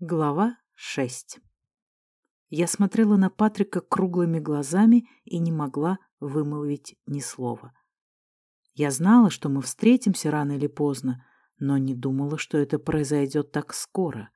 Глава 6 Я смотрела на Патрика круглыми глазами и не могла вымолвить ни слова. Я знала, что мы встретимся рано или поздно, но не думала, что это произойдет так скоро.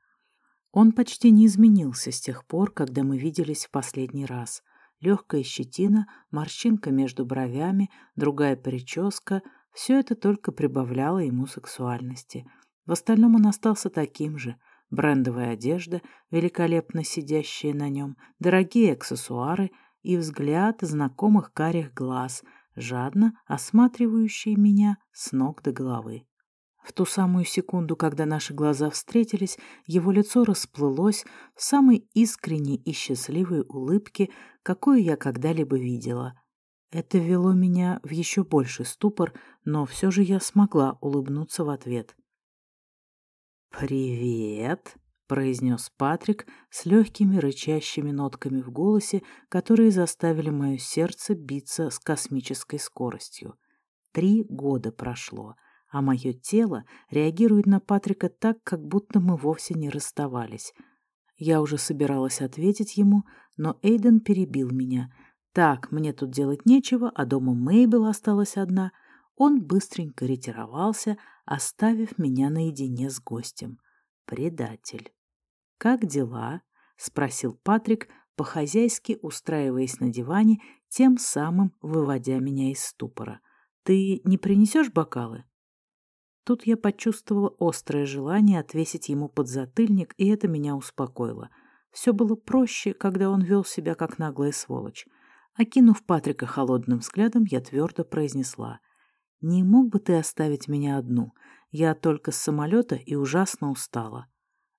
Он почти не изменился с тех пор, когда мы виделись в последний раз. Легкая щетина, морщинка между бровями, другая прическа — все это только прибавляло ему сексуальности. В остальном он остался таким же — брендовая одежда, великолепно сидящая на нем, дорогие аксессуары и взгляд знакомых карих глаз, жадно осматривающий меня с ног до головы. В ту самую секунду, когда наши глаза встретились, его лицо расплылось в самой искренней и счастливой улыбке, какую я когда-либо видела. Это ввело меня в еще больший ступор, но все же я смогла улыбнуться в ответ. «Привет», — произнес Патрик с легкими рычащими нотками в голосе, которые заставили мое сердце биться с космической скоростью. Три года прошло, а мое тело реагирует на Патрика так, как будто мы вовсе не расставались. Я уже собиралась ответить ему, но Эйден перебил меня. «Так, мне тут делать нечего, а дома Мейбел осталась одна», он быстренько ретировался, оставив меня наедине с гостем. Предатель. «Как дела?» — спросил Патрик, по-хозяйски устраиваясь на диване, тем самым выводя меня из ступора. «Ты не принесешь бокалы?» Тут я почувствовала острое желание отвесить ему подзатыльник, и это меня успокоило. Все было проще, когда он вел себя как наглая сволочь. Окинув Патрика холодным взглядом, я твердо произнесла — «Не мог бы ты оставить меня одну? Я только с самолета и ужасно устала».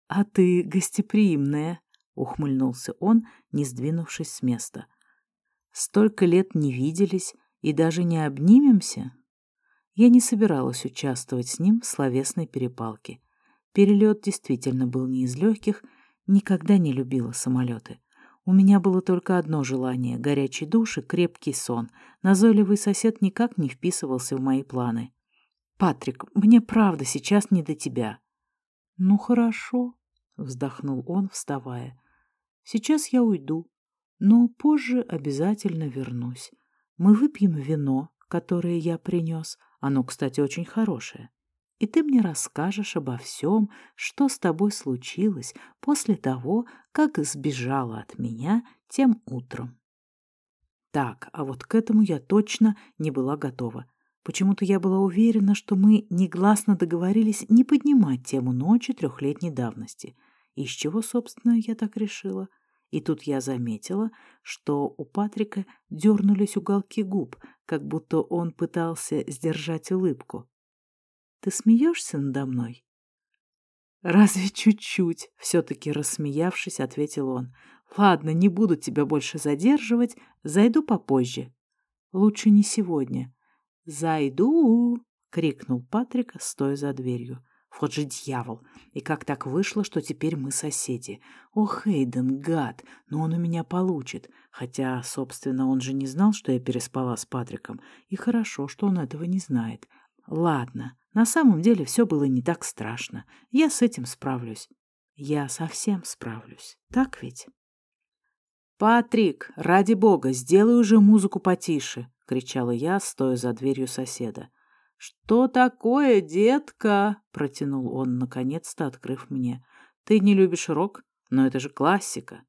«А ты гостеприимная», — ухмыльнулся он, не сдвинувшись с места. «Столько лет не виделись и даже не обнимемся?» Я не собиралась участвовать с ним в словесной перепалке. Перелет действительно был не из легких, никогда не любила самолеты. У меня было только одно желание — горячий душ и крепкий сон. Назойливый сосед никак не вписывался в мои планы. «Патрик, мне правда сейчас не до тебя». «Ну, хорошо», — вздохнул он, вставая. «Сейчас я уйду, но позже обязательно вернусь. Мы выпьем вино, которое я принес. Оно, кстати, очень хорошее и ты мне расскажешь обо всем, что с тобой случилось после того, как сбежала от меня тем утром. Так, а вот к этому я точно не была готова. Почему-то я была уверена, что мы негласно договорились не поднимать тему ночи трехлетней давности. Из чего, собственно, я так решила? И тут я заметила, что у Патрика дернулись уголки губ, как будто он пытался сдержать улыбку. Ты смеешься надо мной?» «Разве чуть-чуть?» — все-таки рассмеявшись, ответил он. «Ладно, не буду тебя больше задерживать, зайду попозже». «Лучше не сегодня». «Зайду!» — крикнул Патрик, стоя за дверью. Вот же дьявол! И как так вышло, что теперь мы соседи? О, Хейден, гад! Но он у меня получит. Хотя, собственно, он же не знал, что я переспала с Патриком. И хорошо, что он этого не знает. Ладно, на самом деле все было не так страшно. Я с этим справлюсь. Я совсем справлюсь. Так ведь? «Патрик, ради бога, сделай уже музыку потише!» — кричала я, стоя за дверью соседа. «Что такое, детка?» — протянул он, наконец-то открыв мне. «Ты не любишь рок? Но это же классика!»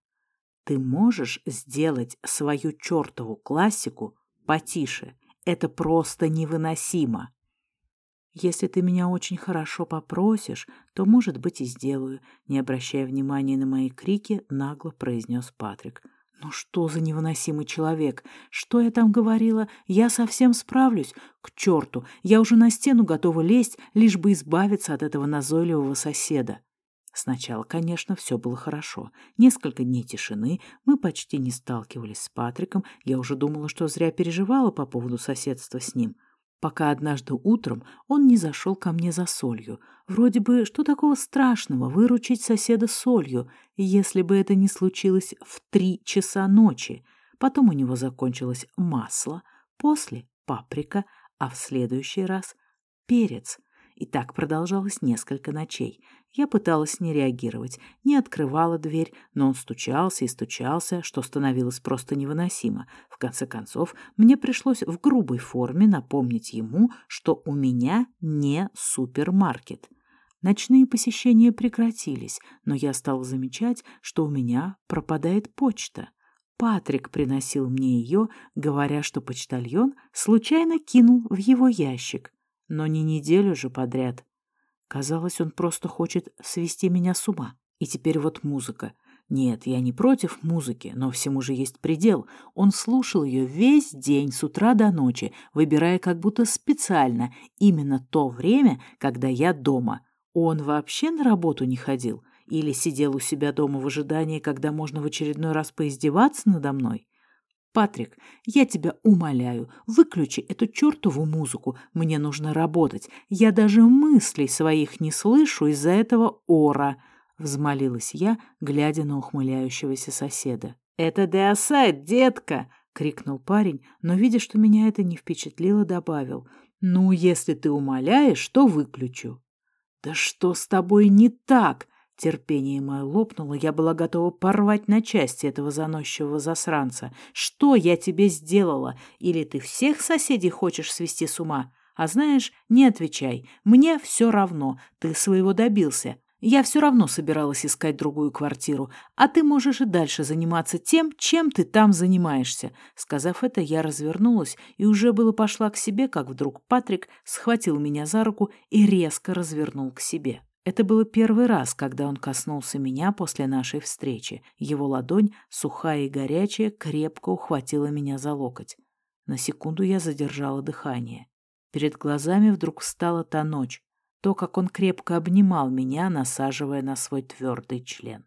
«Ты можешь сделать свою чертову классику потише? Это просто невыносимо!» Если ты меня очень хорошо попросишь, то, может быть, и сделаю, не обращая внимания на мои крики, нагло произнес Патрик. Ну что за невыносимый человек? Что я там говорила? Я совсем справлюсь. К черту, я уже на стену готова лезть, лишь бы избавиться от этого назойливого соседа. Сначала, конечно, все было хорошо. Несколько дней тишины, мы почти не сталкивались с Патриком, я уже думала, что зря переживала по поводу соседства с ним пока однажды утром он не зашел ко мне за солью. Вроде бы, что такого страшного выручить соседа солью, если бы это не случилось в три часа ночи. Потом у него закончилось масло, после — паприка, а в следующий раз — перец. И так продолжалось несколько ночей. Я пыталась не реагировать, не открывала дверь, но он стучался и стучался, что становилось просто невыносимо. В конце концов, мне пришлось в грубой форме напомнить ему, что у меня не супермаркет. Ночные посещения прекратились, но я стала замечать, что у меня пропадает почта. Патрик приносил мне ее, говоря, что почтальон случайно кинул в его ящик. Но не неделю же подряд. Казалось, он просто хочет свести меня с ума. И теперь вот музыка. Нет, я не против музыки, но всему же есть предел. Он слушал ее весь день с утра до ночи, выбирая как будто специально именно то время, когда я дома. Он вообще на работу не ходил или сидел у себя дома в ожидании, когда можно в очередной раз поиздеваться надо мной. «Патрик, я тебя умоляю, выключи эту чертову музыку. Мне нужно работать. Я даже мыслей своих не слышу из-за этого ора», — взмолилась я, глядя на ухмыляющегося соседа. «Это деосайд, детка!» — крикнул парень, но, видя, что меня это не впечатлило, добавил. «Ну, если ты умоляешь, то выключу». «Да что с тобой не так?» Терпение мое лопнуло, я была готова порвать на части этого заносчивого засранца. Что я тебе сделала? Или ты всех соседей хочешь свести с ума? А знаешь, не отвечай. Мне все равно. Ты своего добился. Я все равно собиралась искать другую квартиру, а ты можешь и дальше заниматься тем, чем ты там занимаешься. Сказав это, я развернулась и уже было пошла к себе, как вдруг Патрик схватил меня за руку и резко развернул к себе. Это было первый раз, когда он коснулся меня после нашей встречи. Его ладонь, сухая и горячая, крепко ухватила меня за локоть. На секунду я задержала дыхание. Перед глазами вдруг встала та ночь, то, как он крепко обнимал меня, насаживая на свой твердый член.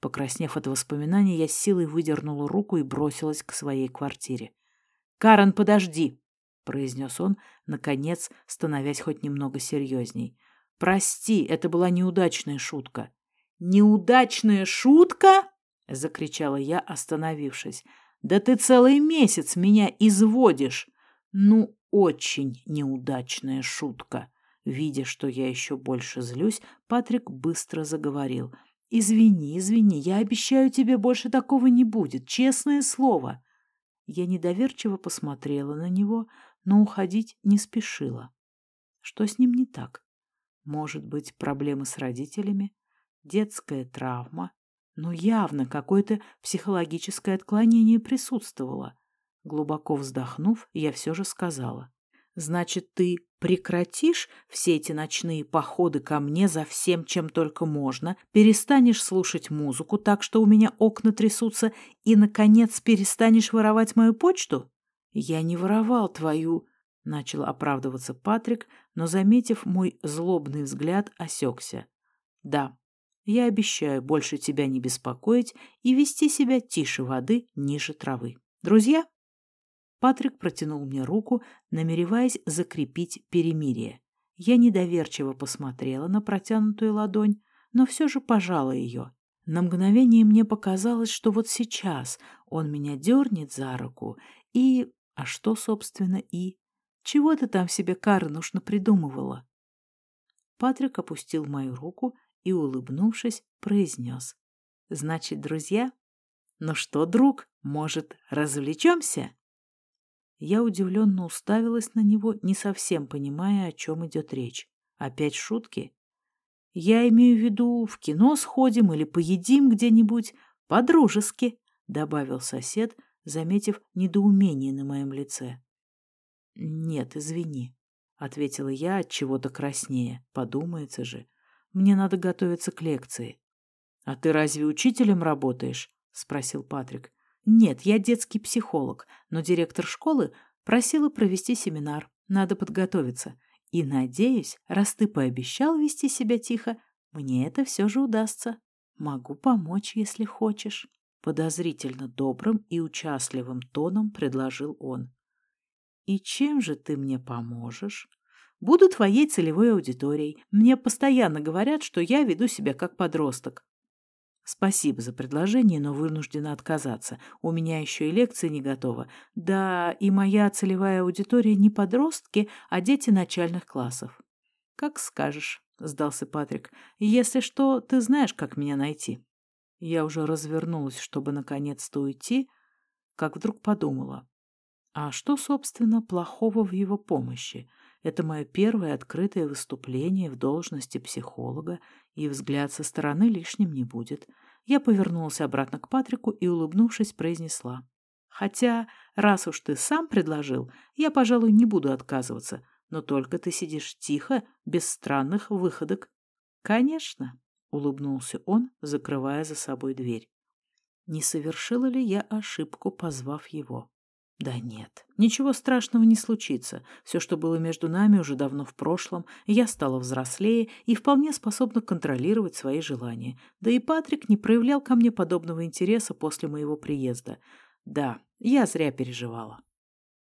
Покраснев от воспоминания, я с силой выдернула руку и бросилась к своей квартире. «Карен, подожди!» — произнес он, наконец, становясь хоть немного серьезней — Прости, это была неудачная шутка. Неудачная шутка? закричала я, остановившись. Да ты целый месяц меня изводишь. Ну, очень неудачная шутка. Видя, что я еще больше злюсь, Патрик быстро заговорил. «Извини, извини, я обещаю тебе, больше такого не будет, честное слово». Я недоверчиво посмотрела на него, но уходить не спешила. Что с ним не так? Может быть, проблемы с родителями, детская травма, но явно какое-то психологическое отклонение присутствовало. Глубоко вздохнув, я все же сказала. «Значит, ты прекратишь все эти ночные походы ко мне за всем, чем только можно, перестанешь слушать музыку так, что у меня окна трясутся, и, наконец, перестанешь воровать мою почту?» «Я не воровал твою...» Начал оправдываться Патрик, но, заметив мой злобный взгляд, осекся. «Да, я обещаю больше тебя не беспокоить и вести себя тише воды, ниже травы. Друзья?» Патрик протянул мне руку, намереваясь закрепить перемирие. Я недоверчиво посмотрела на протянутую ладонь, но все же пожала ее. На мгновение мне показалось, что вот сейчас он меня дернет за руку и... А что, собственно, и... Чего ты там себе, Карнушна, придумывала?» Патрик опустил мою руку и, улыбнувшись, произнес. «Значит, друзья? Ну что, друг, может, развлечемся?» Я удивленно уставилась на него, не совсем понимая, о чем идет речь. Опять шутки? Я имею в виду, в кино сходим или поедим где-нибудь по-дружески, добавил сосед, заметив недоумение на моем лице. «Нет, извини», — ответила я от чего-то краснее. «Подумается же. Мне надо готовиться к лекции». «А ты разве учителем работаешь?» — спросил Патрик. «Нет, я детский психолог, но директор школы просила провести семинар. Надо подготовиться. И, надеюсь, раз ты пообещал вести себя тихо, мне это все же удастся. Могу помочь, если хочешь». Подозрительно добрым и участливым тоном предложил он. И чем же ты мне поможешь? Буду твоей целевой аудиторией. Мне постоянно говорят, что я веду себя как подросток. Спасибо за предложение, но вынуждена отказаться. У меня еще и лекции не готова. Да, и моя целевая аудитория не подростки, а дети начальных классов. Как скажешь. сдался Патрик. «Если что, ты знаешь, как меня найти». Я уже развернулась, чтобы наконец-то уйти, как вдруг подумала. А что, собственно, плохого в его помощи? Это мое первое открытое выступление в должности психолога, и взгляд со стороны лишним не будет. Я повернулась обратно к Патрику и, улыбнувшись, произнесла. «Хотя, раз уж ты сам предложил, я, пожалуй, не буду отказываться, но только ты сидишь тихо, без странных выходок». «Конечно», — улыбнулся он, закрывая за собой дверь. Не совершила ли я ошибку, позвав его? Да нет, ничего страшного не случится. Все, что было между нами, уже давно в прошлом. Я стала взрослее и вполне способна контролировать свои желания. Да и Патрик не проявлял ко мне подобного интереса после моего приезда. Да, я зря переживала.